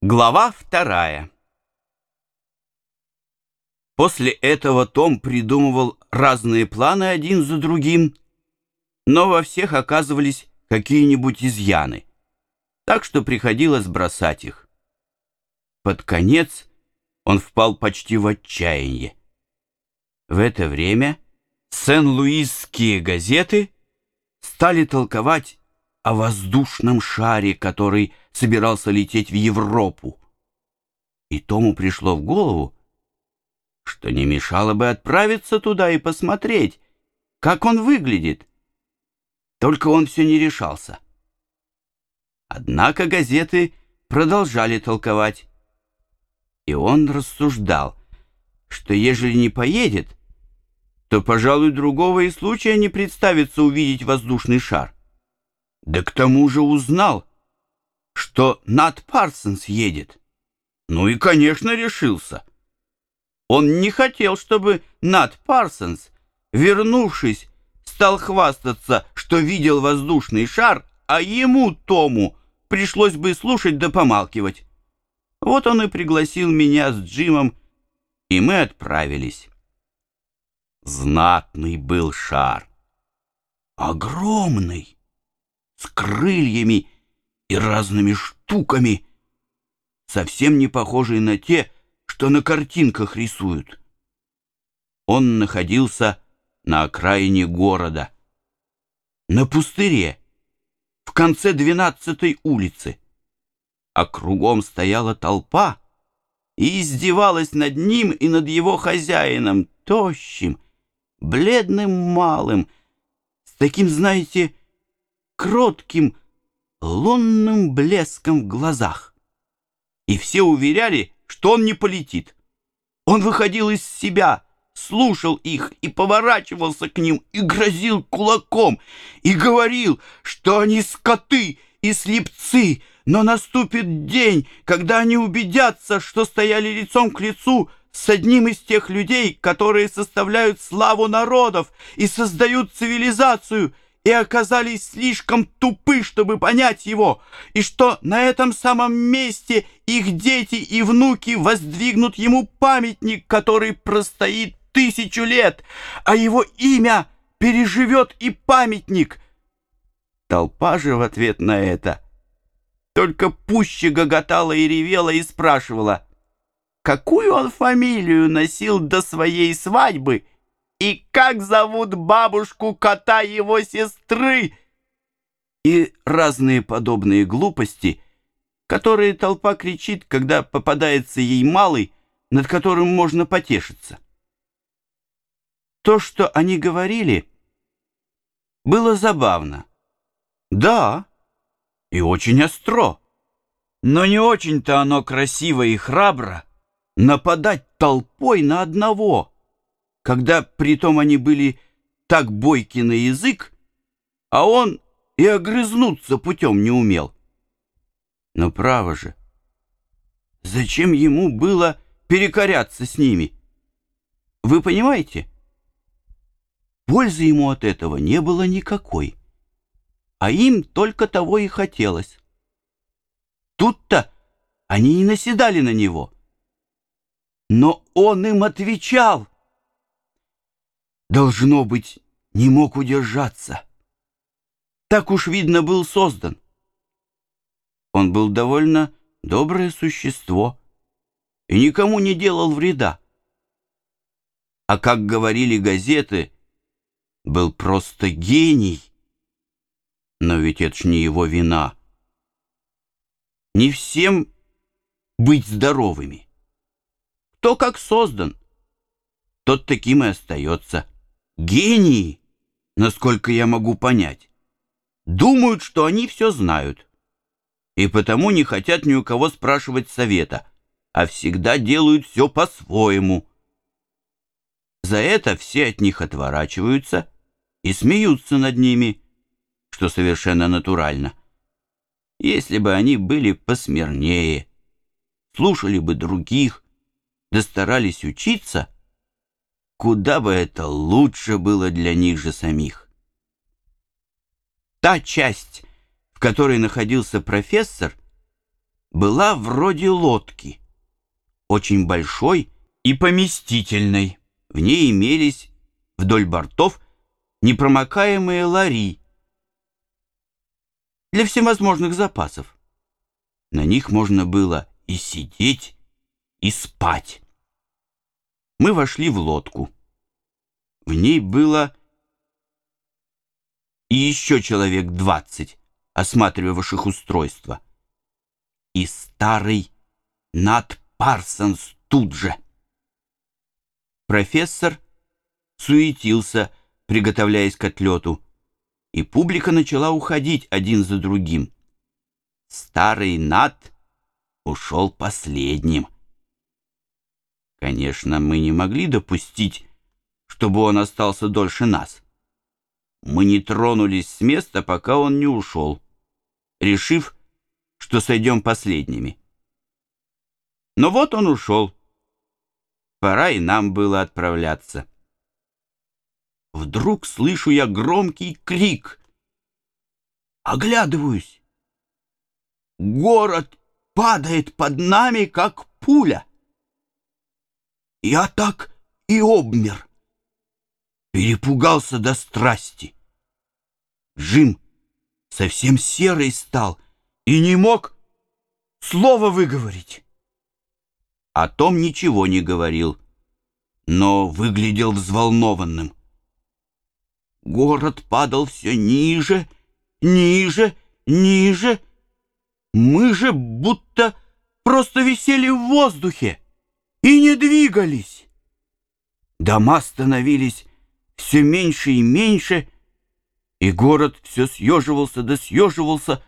Глава вторая После этого Том придумывал разные планы один за другим, но во всех оказывались какие-нибудь изъяны, так что приходилось бросать их. Под конец он впал почти в отчаяние. В это время сен-луисские газеты стали толковать о воздушном шаре, который собирался лететь в Европу. И Тому пришло в голову, что не мешало бы отправиться туда и посмотреть, как он выглядит. Только он все не решался. Однако газеты продолжали толковать. И он рассуждал, что ежели не поедет, то, пожалуй, другого и случая не представится увидеть воздушный шар. Да к тому же узнал, что Нат Парсонс едет. Ну и, конечно, решился. Он не хотел, чтобы Нат Парсонс, вернувшись, стал хвастаться, что видел воздушный шар, а ему, Тому, пришлось бы слушать да помалкивать. Вот он и пригласил меня с Джимом, и мы отправились. Знатный был шар. Огромный, с крыльями и разными штуками, совсем не похожий на те, что на картинках рисуют. Он находился на окраине города, на пустыре, в конце двенадцатой улицы, а кругом стояла толпа и издевалась над ним и над его хозяином, тощим, бледным малым, с таким, знаете, кротким, лунным блеском в глазах. И все уверяли, что он не полетит. Он выходил из себя, слушал их и поворачивался к ним и грозил кулаком, и говорил, что они скоты и слепцы, но наступит день, когда они убедятся, что стояли лицом к лицу с одним из тех людей, которые составляют славу народов и создают цивилизацию — и оказались слишком тупы, чтобы понять его, и что на этом самом месте их дети и внуки воздвигнут ему памятник, который простоит тысячу лет, а его имя переживет и памятник. Толпа же в ответ на это только пуще гоготала и ревела и спрашивала, какую он фамилию носил до своей свадьбы — и как зовут бабушку кота его сестры? И разные подобные глупости, которые толпа кричит, когда попадается ей малый, над которым можно потешиться. То, что они говорили, было забавно. Да, и очень остро. Но не очень-то оно красиво и храбро нападать толпой на одного — когда притом они были так бойки на язык, а он и огрызнуться путем не умел. Но право же, зачем ему было перекоряться с ними? Вы понимаете? Пользы ему от этого не было никакой, а им только того и хотелось. Тут-то они и наседали на него. Но он им отвечал — должно быть, не мог удержаться. Так уж, видно, был создан. Он был довольно доброе существо и никому не делал вреда. А как говорили газеты, был просто гений. Но ведь это ж не его вина. Не всем быть здоровыми. Кто как создан, тот таким и остается. Гении, насколько я могу понять, думают, что они все знают, и потому не хотят ни у кого спрашивать совета, а всегда делают все по-своему. За это все от них отворачиваются и смеются над ними, что совершенно натурально. Если бы они были посмирнее, слушали бы других, да старались учиться — куда бы это лучше было для них же самих. Та часть, в которой находился профессор, была вроде лодки, очень большой и поместительной. В ней имелись вдоль бортов непромокаемые лари для всевозможных запасов. На них можно было и сидеть, и спать. Мы вошли в лодку. В ней было и еще человек двадцать, осматривавших устройство. И старый Нат Парсонс тут же. Профессор суетился, приготовляясь к отлету, и публика начала уходить один за другим. Старый Нат ушел последним. Конечно, мы не могли допустить, чтобы он остался дольше нас. Мы не тронулись с места, пока он не ушел, решив, что сойдем последними. Но вот он ушел. Пора и нам было отправляться. Вдруг слышу я громкий крик. Оглядываюсь. Город падает под нами, как пуля. Я так и обмер. Перепугался до страсти. Джим совсем серый стал и не мог слова выговорить. О том ничего не говорил, но выглядел взволнованным. Город падал все ниже, ниже, ниже. Мы же будто просто висели в воздухе и не двигались. Дома становились все меньше и меньше, и город все съеживался да съеживался.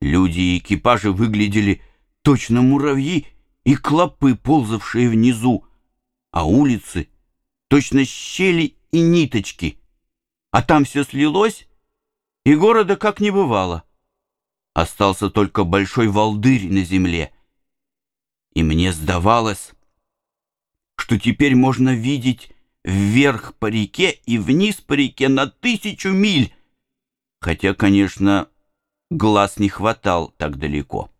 Люди и экипажи выглядели точно муравьи и клопы, ползавшие внизу, а улицы точно щели и ниточки. А там все слилось, и города как не бывало. Остался только большой волдырь на земле. И мне сдавалось, что теперь можно видеть вверх по реке и вниз по реке на тысячу миль, хотя, конечно, глаз не хватал так далеко.